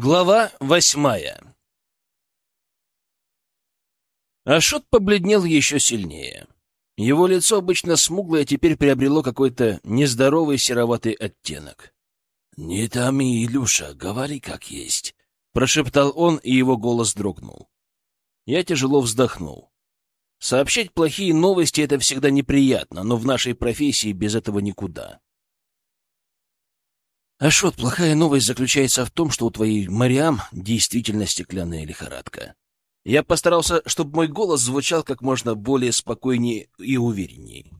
Глава восьмая Ашот побледнел еще сильнее. Его лицо, обычно смуглое, теперь приобрело какой-то нездоровый сероватый оттенок. — Не томи, Илюша, говори как есть, — прошептал он, и его голос дрогнул. Я тяжело вздохнул. Сообщать плохие новости — это всегда неприятно, но в нашей профессии без этого никуда. Ашот, плохая новость заключается в том, что у твоей Мариам действительно стеклянная лихорадка. Я постарался, чтобы мой голос звучал как можно более спокойнее и увереннее.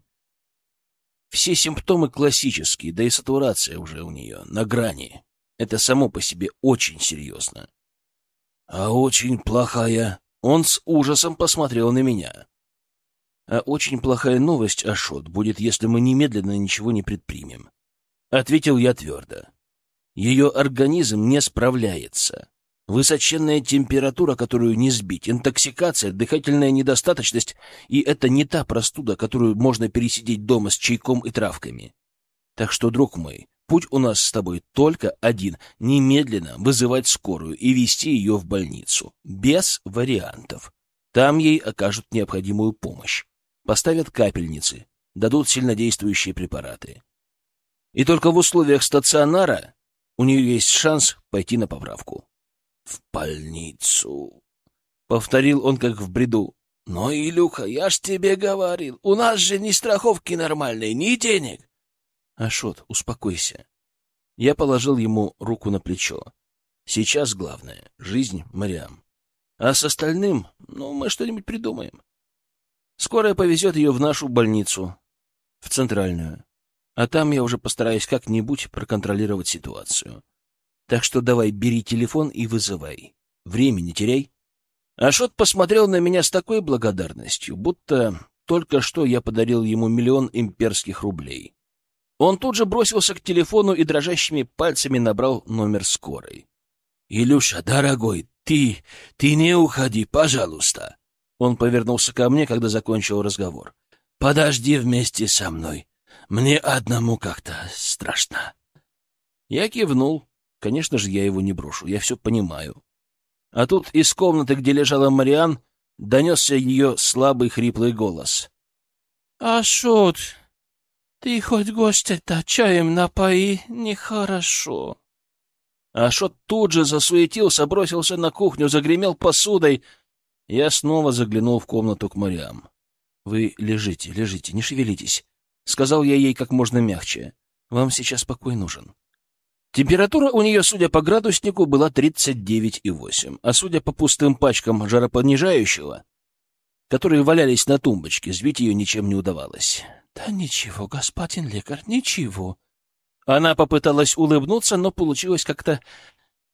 Все симптомы классические, да и сатурация уже у нее на грани. Это само по себе очень серьезно. А очень плохая. Он с ужасом посмотрел на меня. А очень плохая новость, Ашот, будет, если мы немедленно ничего не предпримем. — ответил я твердо. Ее организм не справляется. Высоченная температура, которую не сбить, интоксикация, дыхательная недостаточность, и это не та простуда, которую можно пересидеть дома с чайком и травками. Так что, друг мой, путь у нас с тобой только один — немедленно вызывать скорую и вести ее в больницу. Без вариантов. Там ей окажут необходимую помощь. Поставят капельницы, дадут сильнодействующие препараты. И только в условиях стационара у нее есть шанс пойти на поправку. — В больницу, — повторил он как в бреду. — Но, Илюха, я ж тебе говорил, у нас же ни страховки нормальной, ни денег. — Ашот, успокойся. Я положил ему руку на плечо. Сейчас главное — жизнь Мариам. А с остальным, ну, мы что-нибудь придумаем. Скорая повезет ее в нашу больницу, в центральную. А там я уже постараюсь как-нибудь проконтролировать ситуацию. Так что давай, бери телефон и вызывай. Времени не теряй. Ашот посмотрел на меня с такой благодарностью, будто только что я подарил ему миллион имперских рублей. Он тут же бросился к телефону и дрожащими пальцами набрал номер скорой. — Илюша, дорогой, ты, ты не уходи, пожалуйста. Он повернулся ко мне, когда закончил разговор. — Подожди вместе со мной. Мне одному как-то страшно. Я кивнул. Конечно же, я его не брошу, я все понимаю. А тут из комнаты, где лежала Мариан, донесся ее слабый хриплый голос. — Ашот, ты хоть гостя-то чаем напои, нехорошо. Ашот тут же засуетился, бросился на кухню, загремел посудой. Я снова заглянул в комнату к Мариам. — Вы лежите, лежите, не шевелитесь. Сказал я ей как можно мягче. Вам сейчас покой нужен. Температура у нее, судя по градуснику, была 39,8, а судя по пустым пачкам жаропонижающего, которые валялись на тумбочке, сбить ее ничем не удавалось. — Да ничего, господин лекарь, ничего. Она попыталась улыбнуться, но получилось как-то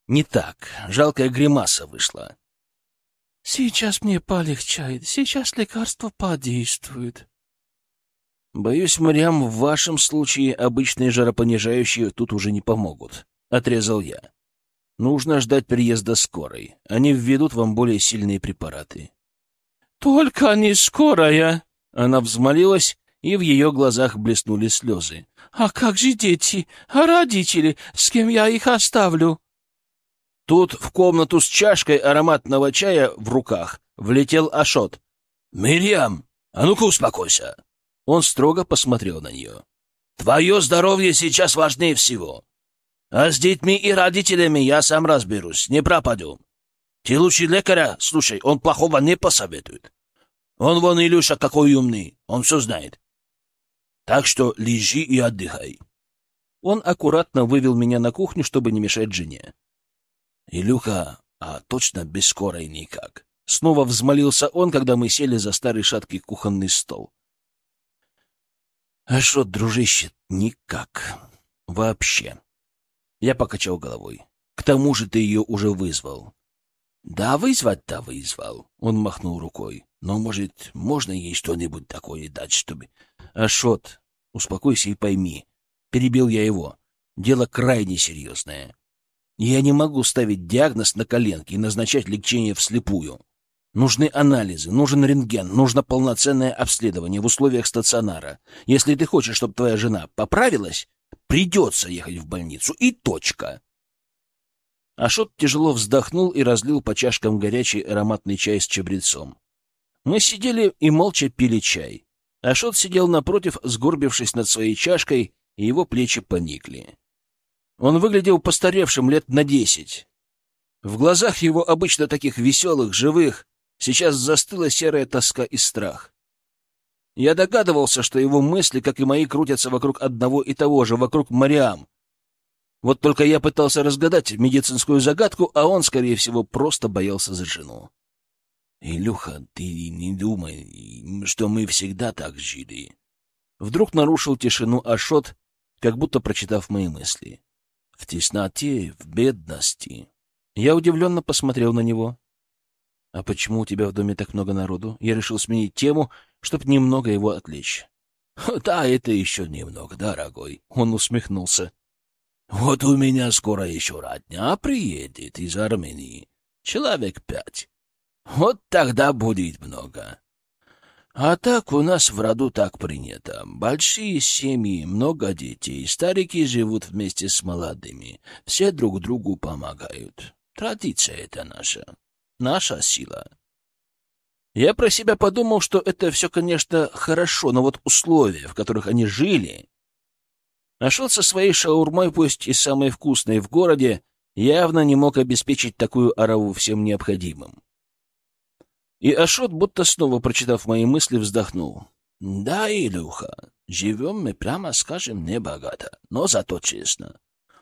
не так. Жалкая гримаса вышла. — Сейчас мне полегчает, сейчас лекарство подействует. «Боюсь, Мариам, в вашем случае обычные жаропонижающие тут уже не помогут», — отрезал я. «Нужно ждать приезда скорой. Они введут вам более сильные препараты». «Только не скорая!» Она взмолилась, и в ее глазах блеснули слезы. «А как же дети? А родители? С кем я их оставлю?» Тут в комнату с чашкой ароматного чая в руках влетел Ашот. «Мирьям, а ну-ка успокойся!» Он строго посмотрел на нее. «Твое здоровье сейчас важнее всего. А с детьми и родителями я сам разберусь, не пропаду. Ты лучше лекаря, слушай, он плохого не посоветует. Он вон Илюша какой умный, он все знает. Так что лежи и отдыхай». Он аккуратно вывел меня на кухню, чтобы не мешать жене. «Илюха, а точно без скорой никак?» Снова взмолился он, когда мы сели за старый шаткий кухонный стол. А что, дружище, никак. Вообще. Я покачал головой. К тому же ты ее уже вызвал. Да, вызвать-то вызвал. Он махнул рукой. Но, может, можно ей что-нибудь такое дать, чтобы... Ашот, успокойся и пойми. Перебил я его. Дело крайне серьезное. Я не могу ставить диагноз на коленки и назначать лечение вслепую. Нужны анализы, нужен рентген, нужно полноценное обследование в условиях стационара. Если ты хочешь, чтобы твоя жена поправилась, придется ехать в больницу. И точка. Ашот тяжело вздохнул и разлил по чашкам горячий ароматный чай с чабрецом. Мы сидели и молча пили чай. Ашот сидел напротив, сгорбившись над своей чашкой, и его плечи поникли. Он выглядел постаревшим лет на десять. В глазах его, обычно таких веселых, живых, сейчас застыла серая тоска и страх. Я догадывался, что его мысли, как и мои, крутятся вокруг одного и того же, вокруг Мариам. Вот только я пытался разгадать медицинскую загадку, а он, скорее всего, просто боялся за жену. «Илюха, ты не думай, что мы всегда так жили». Вдруг нарушил тишину Ашот, как будто прочитав мои мысли. «В тесноте, в бедности». Я удивленно посмотрел на него. «А почему у тебя в доме так много народу?» Я решил сменить тему, чтобы немного его отвлечь. «Да, это еще немного, дорогой», — он усмехнулся. Вот у меня скоро еще родня приедет из Армении. Человек пять. Вот тогда будет много. А так у нас в роду так принято. Большие семьи, много детей, старики живут вместе с молодыми. Все друг другу помогают. Традиция это наша. Наша сила. Я про себя подумал, что это все, конечно, хорошо, но вот условия, в которых они жили, Нашел со своей шаурмой, пусть и самой вкусной в городе, явно не мог обеспечить такую ораву всем необходимым. И Ашот, будто снова прочитав мои мысли, вздохнул. «Да, Илюха, живем мы, прямо скажем, небогато, но зато честно.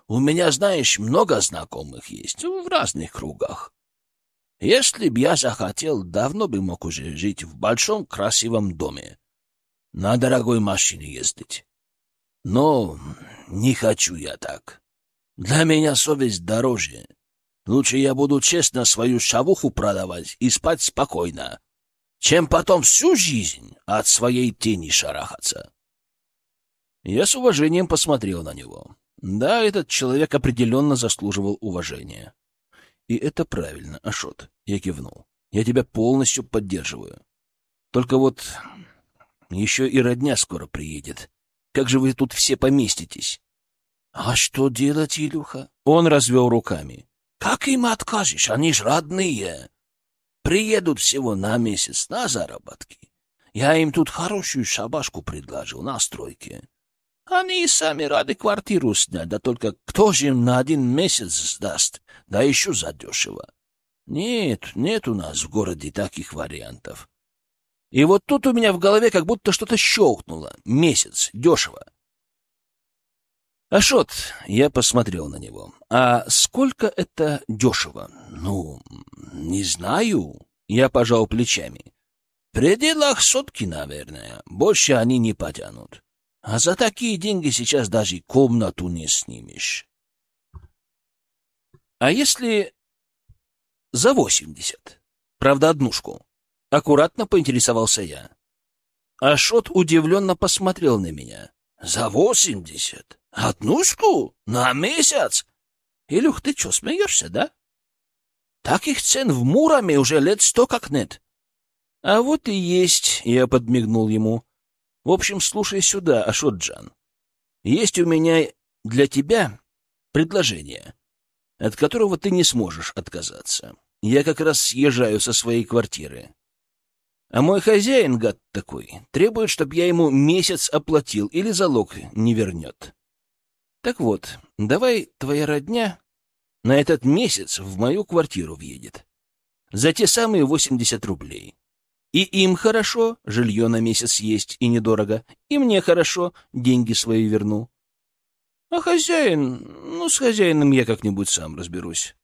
У меня, знаешь, много знакомых есть в разных кругах. Если б я захотел, давно бы мог уже жить в большом красивом доме, на дорогой машине ездить. Но не хочу я так. Для меня совесть дороже. Лучше я буду честно свою шавуху продавать и спать спокойно, чем потом всю жизнь от своей тени шарахаться. Я с уважением посмотрел на него. Да, этот человек определенно заслуживал уважения. И это правильно, Ашот. Я кивнул. Я тебя полностью поддерживаю. Только вот еще и родня скоро приедет. Как же вы тут все поместитесь? — А что делать, Илюха? Он развел руками. — Как им откажешь? Они ж родные. Приедут всего на месяц на заработки. Я им тут хорошую шабашку предложил на стройке. Они и сами рады квартиру снять, да только кто же им на один месяц сдаст, да еще задешево. Нет, нет у нас в городе таких вариантов. И вот тут у меня в голове как будто что-то щелкнуло. Месяц. Дешево. Ашот, я посмотрел на него. А сколько это дешево? Ну, не знаю. Я пожал плечами. В пределах сотки, наверное. Больше они не потянут. А за такие деньги сейчас даже комнату не снимешь. А если за восемьдесят? Правда, однушку. Аккуратно поинтересовался я. Ашот удивленно посмотрел на меня. «За восемьдесят? Однушку? На месяц? Илюх, ты что, смеешься, да? Таких цен в Муроме уже лет сто как нет». «А вот и есть», — я подмигнул ему. «В общем, слушай сюда, Ашотджан. Есть у меня для тебя предложение, от которого ты не сможешь отказаться. Я как раз съезжаю со своей квартиры. А мой хозяин, гад такой, требует, чтобы я ему месяц оплатил или залог не вернет. Так вот, давай твоя родня на этот месяц в мою квартиру въедет. За те самые восемьдесят рублей. И им хорошо, жилье на месяц есть и недорого, и мне хорошо, деньги свои верну. А хозяин, ну, с хозяином я как-нибудь сам разберусь.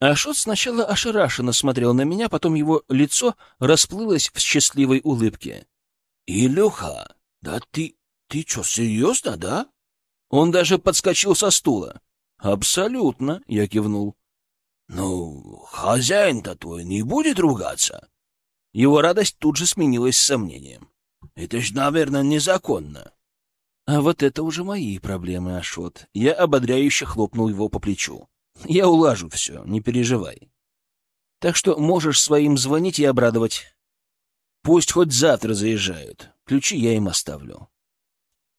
Ашот сначала ошарашенно смотрел на меня, потом его лицо расплылось в счастливой улыбке. — Илюха, да ты... ты что, серьезно, да? Он даже подскочил со стула. — Абсолютно, — я кивнул. — Ну, хозяин-то твой не будет ругаться? Его радость тут же сменилась сомнением. — Это ж, наверное, незаконно. — А вот это уже мои проблемы, Ашот. Я ободряюще хлопнул его по плечу. Я улажу все, не переживай. Так что можешь своим звонить и обрадовать. Пусть хоть завтра заезжают. Ключи я им оставлю.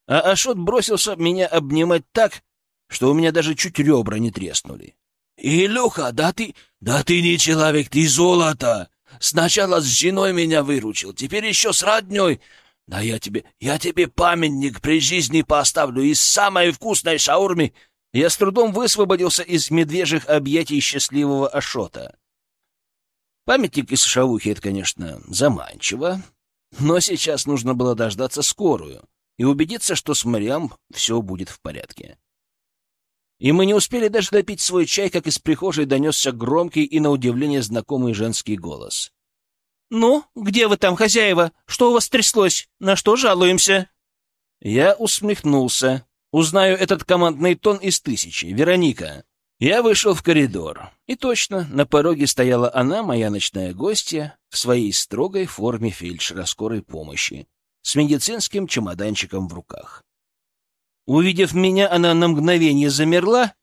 А Ашот бросился меня обнимать так, что у меня даже чуть ребра не треснули. Илюха, да ты... Да ты не человек, ты золото! Сначала с женой меня выручил, теперь еще с родней. Да я тебе... Я тебе памятник при жизни поставлю из самой вкусной шаурмы. Я с трудом высвободился из медвежьих объятий счастливого Ашота. Памятник из шавухи — это, конечно, заманчиво, но сейчас нужно было дождаться скорую и убедиться, что с Мариам все будет в порядке. И мы не успели даже допить свой чай, как из прихожей донесся громкий и, на удивление, знакомый женский голос. «Ну, где вы там, хозяева? Что у вас тряслось? На что жалуемся?» Я усмехнулся. Узнаю этот командный тон из тысячи. Вероника. Я вышел в коридор. И точно, на пороге стояла она, моя ночная гостья, в своей строгой форме фельдшера скорой помощи, с медицинским чемоданчиком в руках. Увидев меня, она на мгновение замерла,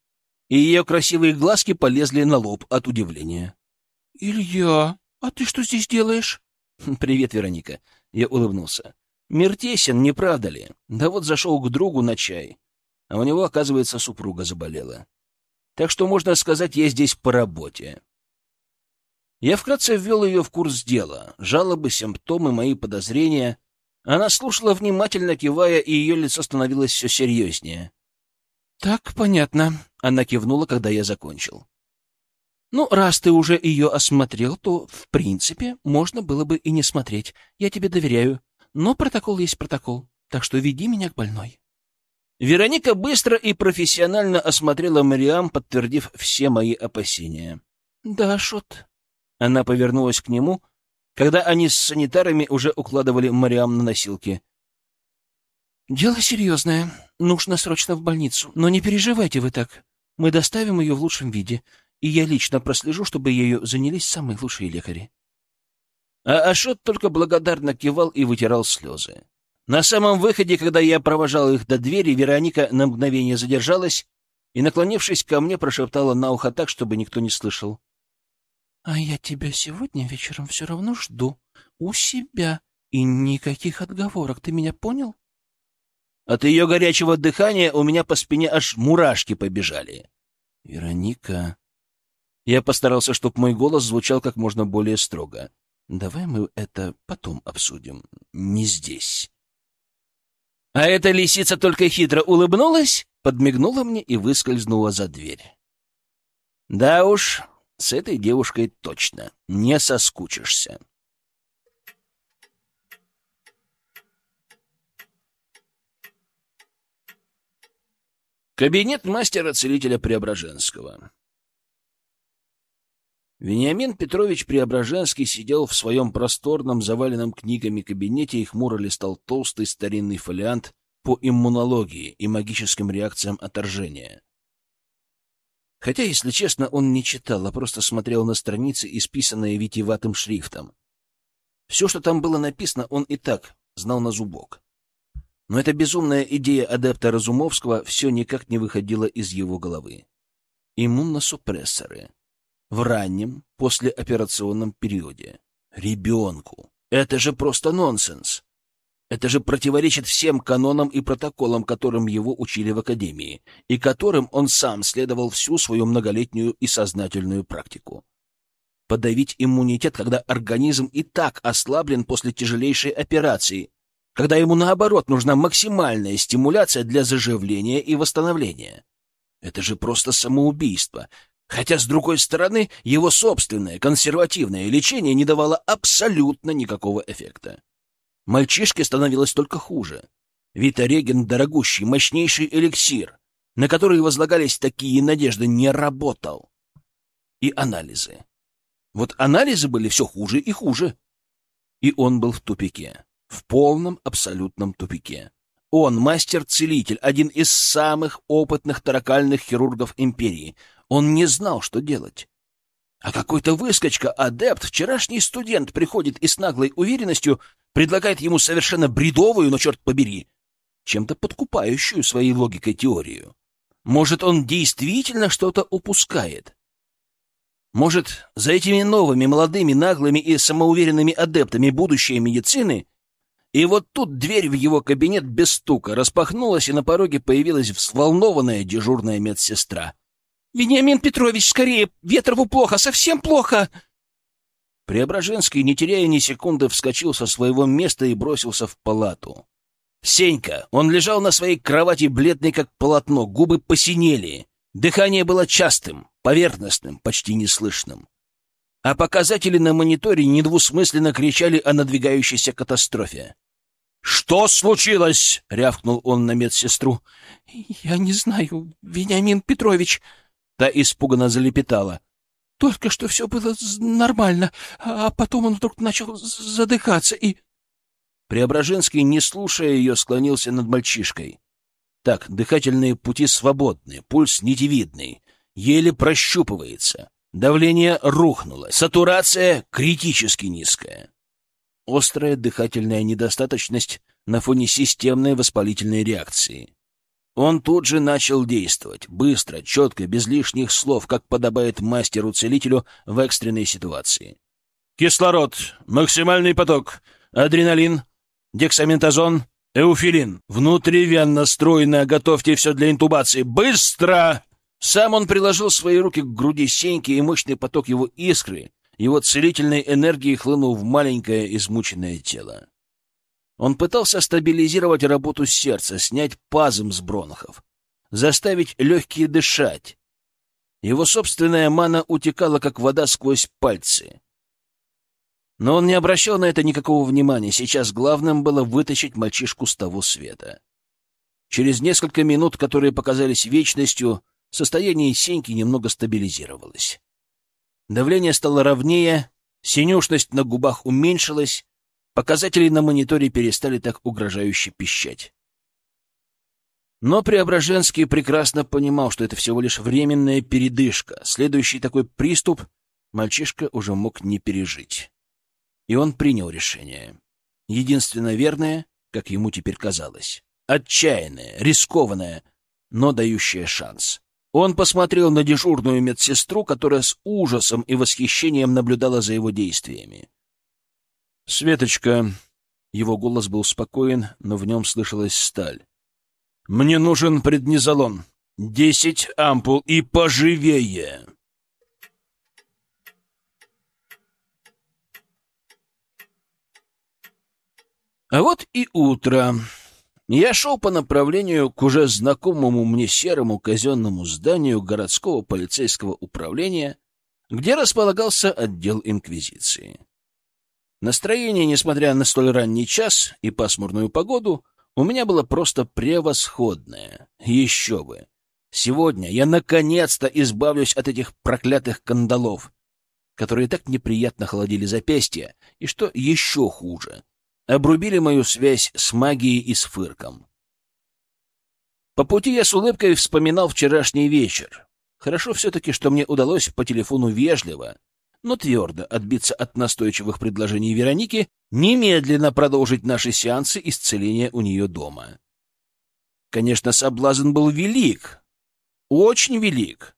и ее красивые глазки полезли на лоб от удивления. — Илья, а ты что здесь делаешь? — Привет, Вероника. Я улыбнулся. — Мир тесен, не правда ли? Да вот зашел к другу на чай, а у него, оказывается, супруга заболела. Так что, можно сказать, я здесь по работе. Я вкратце ввел ее в курс дела. Жалобы, симптомы, мои подозрения. Она слушала внимательно, кивая, и ее лицо становилось все серьезнее. — Так, понятно. Она кивнула, когда я закончил. — Ну, раз ты уже ее осмотрел, то, в принципе, можно было бы и не смотреть. Я тебе доверяю. Но протокол есть протокол, так что веди меня к больной. Вероника быстро и профессионально осмотрела Мариам, подтвердив все мои опасения. — Да, Шот. Она повернулась к нему — когда они с санитарами уже укладывали Мариам на носилки. «Дело серьезное. Нужно срочно в больницу. Но не переживайте вы так. Мы доставим ее в лучшем виде, и я лично прослежу, чтобы ею занялись самые лучшие лекари». А Ашот только благодарно кивал и вытирал слезы. На самом выходе, когда я провожал их до двери, Вероника на мгновение задержалась и, наклонившись ко мне, прошептала на ухо так, чтобы никто не слышал. А я тебя сегодня вечером все равно жду. У себя. И никаких отговорок. Ты меня понял? От ее горячего дыхания у меня по спине аж мурашки побежали. Вероника... Я постарался, чтобы мой голос звучал как можно более строго. Давай мы это потом обсудим. Не здесь. А эта лисица только хитро улыбнулась, подмигнула мне и выскользнула за дверь. Да уж, с этой девушкой точно не соскучишься. Кабинет мастера-целителя Преображенского. Вениамин Петрович Преображенский сидел в своем просторном, заваленном книгами кабинете и хмуро листал толстый старинный фолиант по иммунологии и магическим реакциям отторжения. Хотя, если честно, он не читал, а просто смотрел на страницы, исписанные витиеватым шрифтом. Все, что там было написано, он и так знал на зубок. Но эта безумная идея адепта Разумовского все никак не выходила из его головы. Иммуносупрессоры. В раннем, послеоперационном периоде. Ребенку. Это же просто нонсенс. Это же противоречит всем канонам и протоколам, которым его учили в академии, и которым он сам следовал всю свою многолетнюю и сознательную практику. Подавить иммунитет, когда организм и так ослаблен после тяжелейшей операции, когда ему, наоборот, нужна максимальная стимуляция для заживления и восстановления. Это же просто самоубийство. Хотя, с другой стороны, его собственное консервативное лечение не давало абсолютно никакого эффекта. Мальчишке становилось только хуже. Витареген — дорогущий, мощнейший эликсир, на который возлагались такие надежды, не работал. И анализы. Вот анализы были все хуже и хуже. И он был в тупике. В полном, абсолютном тупике. Он мастер-целитель, один из самых опытных таракальных хирургов империи. Он не знал, что делать. А какой-то выскочка-адепт, вчерашний студент, приходит и с наглой уверенностью предлагает ему совершенно бредовую, но, черт побери, чем-то подкупающую своей логикой теорию. Может, он действительно что-то упускает? Может, за этими новыми, молодыми, наглыми и самоуверенными адептами будущей медицины и вот тут дверь в его кабинет без стука распахнулась, и на пороге появилась взволнованная дежурная медсестра. Вениамин Петрович, скорее! Ветрову плохо, совсем плохо!» Преображенский, не теряя ни секунды, вскочил со своего места и бросился в палату. Сенька, он лежал на своей кровати, бледный как полотно, губы посинели. Дыхание было частым, поверхностным, почти неслышным. А показатели на мониторе недвусмысленно кричали о надвигающейся катастрофе. «Что случилось?» — рявкнул он на медсестру. «Я не знаю, Вениамин Петрович», — та испуганно залепетала. «Только что все было нормально, а потом он вдруг начал задыхаться и...» Преображенский, не слушая ее, склонился над мальчишкой. Так, дыхательные пути свободны, пульс нитевидный, еле прощупывается. Давление рухнуло, сатурация критически низкая. Острая дыхательная недостаточность на фоне системной воспалительной реакции. Он тут же начал действовать, быстро, четко, без лишних слов, как подобает мастеру-целителю в экстренной ситуации. «Кислород, максимальный поток, адреналин, дексаметазон, эуфилин. Внутривенно стройно, готовьте все для интубации. Быстро!» Сам он приложил свои руки к груди Сеньки, и мощный поток его искры, его целительной энергии хлынул в маленькое измученное тело. Он пытался стабилизировать работу сердца, снять пазм с бронхов, заставить легкие дышать. Его собственная мана утекала, как вода сквозь пальцы. Но он не обращал на это никакого внимания. Сейчас главным было вытащить мальчишку с того света. Через несколько минут, которые показались вечностью, состояние Сеньки немного стабилизировалось. Давление стало ровнее, синюшность на губах уменьшилась, показатели на мониторе перестали так угрожающе пищать. Но Преображенский прекрасно понимал, что это всего лишь временная передышка. Следующий такой приступ мальчишка уже мог не пережить. И он принял решение. Единственно верное, как ему теперь казалось. Отчаянное, рискованное, но дающее шанс. Он посмотрел на дежурную медсестру, которая с ужасом и восхищением наблюдала за его действиями. «Светочка...» Его голос был спокоен, но в нем слышалась сталь. «Мне нужен преднизолон. Десять ампул и поживее!» А вот и утро. Я шел по направлению к уже знакомому мне серому казенному зданию городского полицейского управления, где располагался отдел Инквизиции. Настроение, несмотря на столь ранний час и пасмурную погоду, у меня было просто превосходное. Еще бы! Сегодня я наконец-то избавлюсь от этих проклятых кандалов, которые так неприятно холодили запястья, и что еще хуже — обрубили мою связь с магией и с фырком. По пути я с улыбкой вспоминал вчерашний вечер. Хорошо все-таки, что мне удалось по телефону вежливо, но твердо отбиться от настойчивых предложений Вероники немедленно продолжить наши сеансы исцеления у нее дома. Конечно, соблазн был велик, очень велик,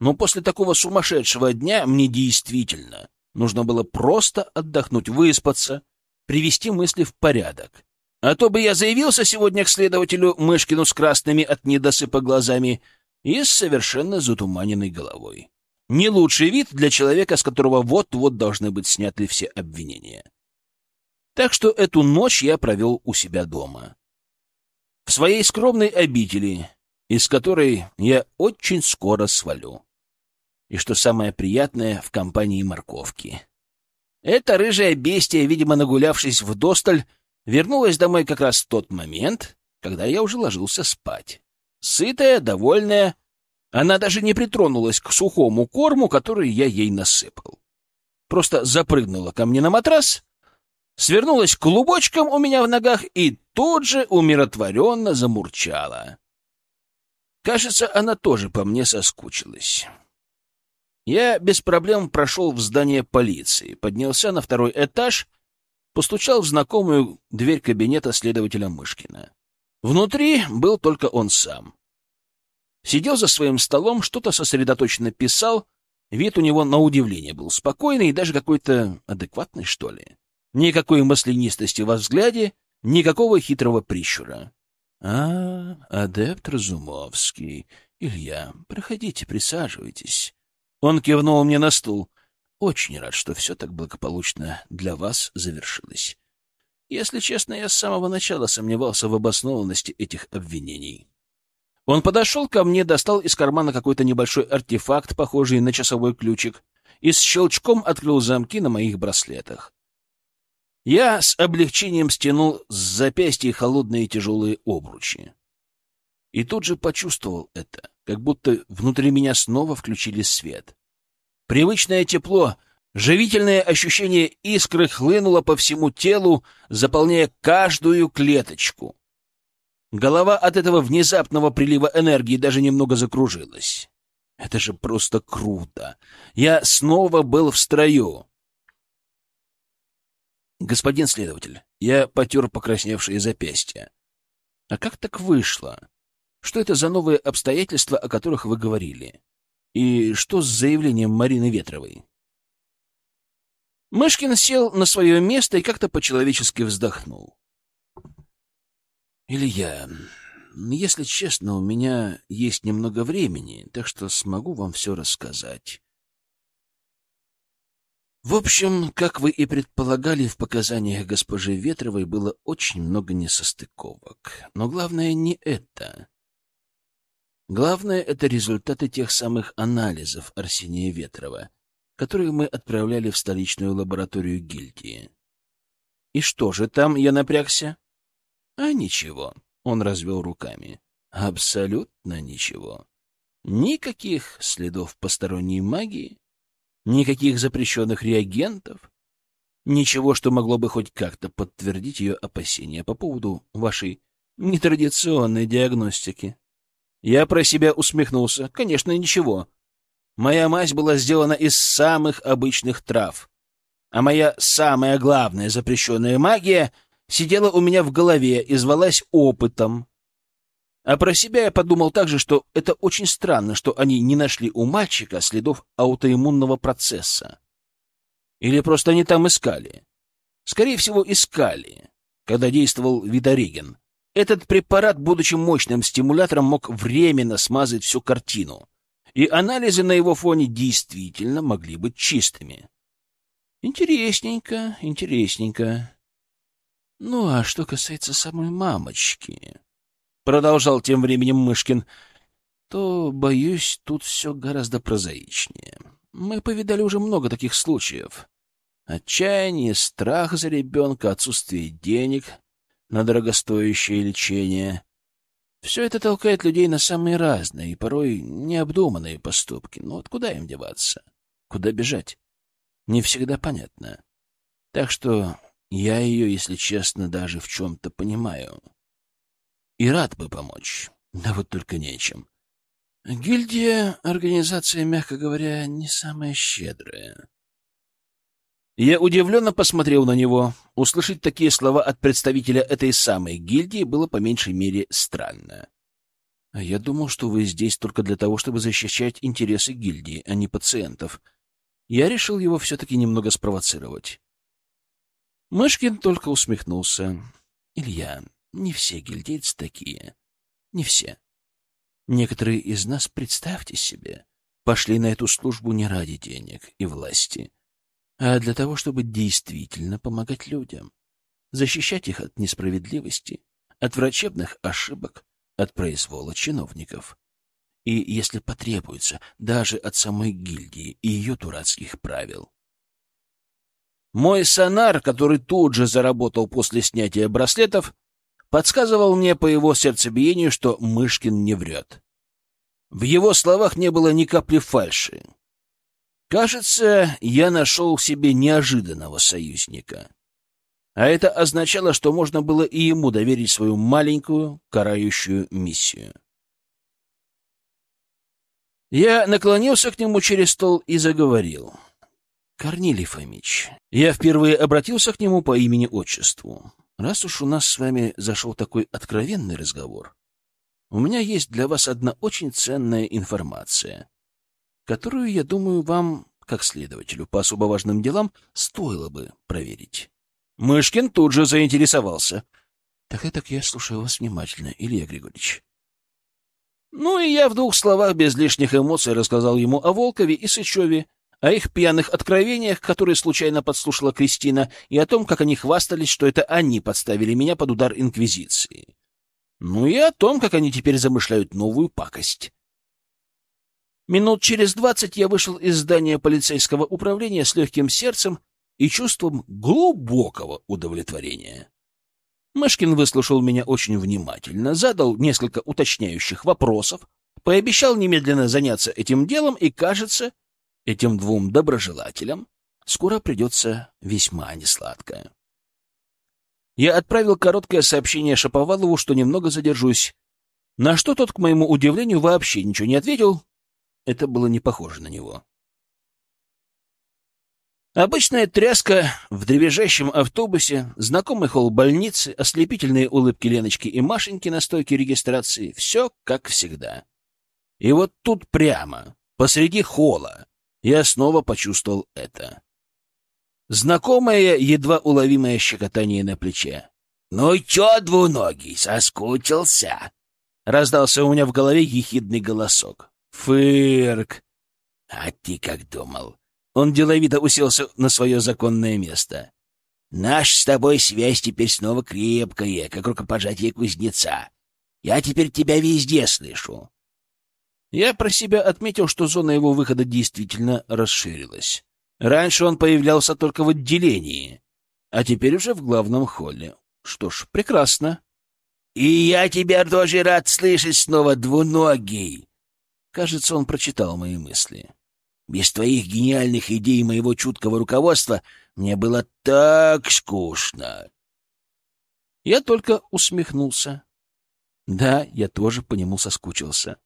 но после такого сумасшедшего дня мне действительно нужно было просто отдохнуть, выспаться, привести мысли в порядок. А то бы я заявился сегодня к следователю Мышкину с красными от недосыпа глазами и с совершенно затуманенной головой. Не лучший вид для человека, с которого вот-вот должны быть сняты все обвинения. Так что эту ночь я провел у себя дома. В своей скромной обители, из которой я очень скоро свалю. И что самое приятное, в компании морковки. Эта рыжая бестия, видимо, нагулявшись в досталь, вернулась домой как раз в тот момент, когда я уже ложился спать. Сытая, довольная, она даже не притронулась к сухому корму, который я ей насыпал. Просто запрыгнула ко мне на матрас, свернулась клубочком у меня в ногах и тут же умиротворенно замурчала. Кажется, она тоже по мне соскучилась. Я без проблем прошел в здание полиции, поднялся на второй этаж, постучал в знакомую дверь кабинета следователя Мышкина. Внутри был только он сам. Сидел за своим столом, что-то сосредоточенно писал, вид у него на удивление был спокойный и даже какой-то адекватный, что ли. Никакой маслянистости во взгляде, никакого хитрого прищура. — А, адепт Разумовский, Илья, проходите, присаживайтесь. Он кивнул мне на стул. Очень рад, что все так благополучно для вас завершилось. Если честно, я с самого начала сомневался в обоснованности этих обвинений. Он подошел ко мне, достал из кармана какой-то небольшой артефакт, похожий на часовой ключик, и с щелчком открыл замки на моих браслетах. Я с облегчением стянул с запястья холодные тяжелые обручи. И тут же почувствовал это, как будто внутри меня снова включили свет. Привычное тепло, живительное ощущение искры хлынуло по всему телу, заполняя каждую клеточку. Голова от этого внезапного прилива энергии даже немного закружилась. Это же просто круто! Я снова был в строю. Господин следователь, я потер покрасневшие запястья. А как так вышло? Что это за новые обстоятельства, о которых вы говорили? И что с заявлением Марины Ветровой? Мышкин сел на свое место и как-то по-человечески вздохнул. «Илья, если честно, у меня есть немного времени, так что смогу вам все рассказать. В общем, как вы и предполагали, в показаниях госпожи Ветровой было очень много несостыковок. Но главное не это. Главное — это результаты тех самых анализов Арсения Ветрова, которые мы отправляли в столичную лабораторию гильдии. И что же там, я напрягся? А ничего, он развел руками. Абсолютно ничего. Никаких следов посторонней магии, никаких запрещенных реагентов, ничего, что могло бы хоть как-то подтвердить ее опасения по поводу вашей нетрадиционной диагностики. Я про себя усмехнулся. Конечно, ничего. Моя мазь была сделана из самых обычных трав. А моя самая главная запрещенная магия сидела у меня в голове и звалась опытом. А про себя я подумал также, что это очень странно, что они не нашли у мальчика следов аутоиммунного процесса. Или просто они там искали. Скорее всего, искали, когда действовал Видореген. Этот препарат, будучи мощным стимулятором, мог временно смазать всю картину, и анализы на его фоне действительно могли быть чистыми. Интересненько, интересненько. Ну, а что касается самой мамочки, продолжал тем временем Мышкин, то, боюсь, тут все гораздо прозаичнее. Мы повидали уже много таких случаев. Отчаяние, страх за ребенка, отсутствие денег — на дорогостоящее лечение. Все это толкает людей на самые разные и порой необдуманные поступки. Но вот куда им деваться? Куда бежать? Не всегда понятно. Так что я ее, если честно, даже в чем-то понимаю. И рад бы помочь. Да вот только нечем. Гильдия — организация, мягко говоря, не самая щедрая. Я удивленно посмотрел на него. Услышать такие слова от представителя этой самой гильдии было по меньшей мере странно. А я думал, что вы здесь только для того, чтобы защищать интересы гильдии, а не пациентов. Я решил его все-таки немного спровоцировать. Мышкин только усмехнулся. Илья, не все гильдейцы такие. Не все. Некоторые из нас, представьте себе, пошли на эту службу не ради денег и власти, а для того, чтобы действительно помогать людям, защищать их от несправедливости, от врачебных ошибок, от произвола чиновников. И, если потребуется, даже от самой гильдии и ее дурацких правил. Мой сонар, который тут же заработал после снятия браслетов, подсказывал мне по его сердцебиению, что Мышкин не врет. В его словах не было ни капли фальши. Кажется, я нашел в себе неожиданного союзника. А это означало, что можно было и ему доверить свою маленькую карающую миссию. Я наклонился к нему через стол и заговорил. «Корнилий Фомич, я впервые обратился к нему по имени-отчеству. Раз уж у нас с вами зашел такой откровенный разговор, у меня есть для вас одна очень ценная информация, которую, я думаю, вам, как следователю по особо важным делам, стоило бы проверить. Мышкин тут же заинтересовался. — Так и так я слушаю вас внимательно, Илья Григорьевич. Ну и я в двух словах, без лишних эмоций, рассказал ему о Волкове и Сычеве, о их пьяных откровениях, которые случайно подслушала Кристина, и о том, как они хвастались, что это они подставили меня под удар Инквизиции. Ну и о том, как они теперь замышляют новую пакость. Минут через двадцать я вышел из здания полицейского управления с легким сердцем и чувством глубокого удовлетворения. Мышкин выслушал меня очень внимательно, задал несколько уточняющих вопросов, пообещал немедленно заняться этим делом, и, кажется, этим двум доброжелателям скоро придется весьма несладко. Я отправил короткое сообщение Шаповалову, что немного задержусь, на что тот, к моему удивлению, вообще ничего не ответил. Это было не похоже на него. Обычная тряска в дребезжащем автобусе, знакомый холл больницы, ослепительные улыбки Леночки и Машеньки на стойке регистрации — все как всегда. И вот тут прямо, посреди холла, я снова почувствовал это. Знакомое, едва уловимое щекотание на плече. «Ну чё, двуногий, соскучился?» Раздался у меня в голове ехидный голосок. «Фырк!» «А ты как думал?» Он деловито уселся на свое законное место. «Наш с тобой связь теперь снова крепкая, как рукопожатие кузнеца. Я теперь тебя везде слышу». Я про себя отметил, что зона его выхода действительно расширилась. Раньше он появлялся только в отделении, а теперь уже в главном холле. Что ж, прекрасно. «И я тебя тоже рад слышать снова, двуногий!» Кажется, он прочитал мои мысли. Без твоих гениальных идей и моего чуткого руководства мне было так скучно. Я только усмехнулся. Да, я тоже по нему соскучился.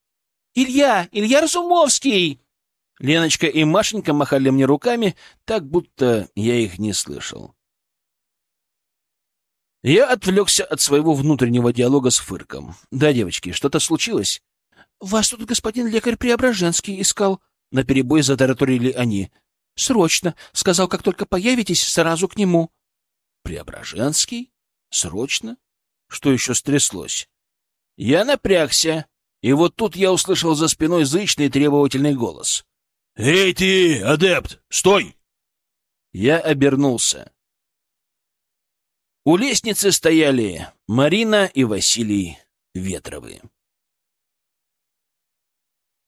«Илья! Илья Разумовский!» Леночка и Машенька махали мне руками, так будто я их не слышал. Я отвлекся от своего внутреннего диалога с Фырком. «Да, девочки, что-то случилось?» «Вас тут господин лекарь Преображенский искал», — наперебой затараторили они. «Срочно!» — сказал, как только появитесь, сразу к нему. «Преображенский? Срочно? Что еще стряслось?» Я напрягся, и вот тут я услышал за спиной зычный требовательный голос. «Эй ты, адепт, стой!» Я обернулся. У лестницы стояли Марина и Василий Ветровы.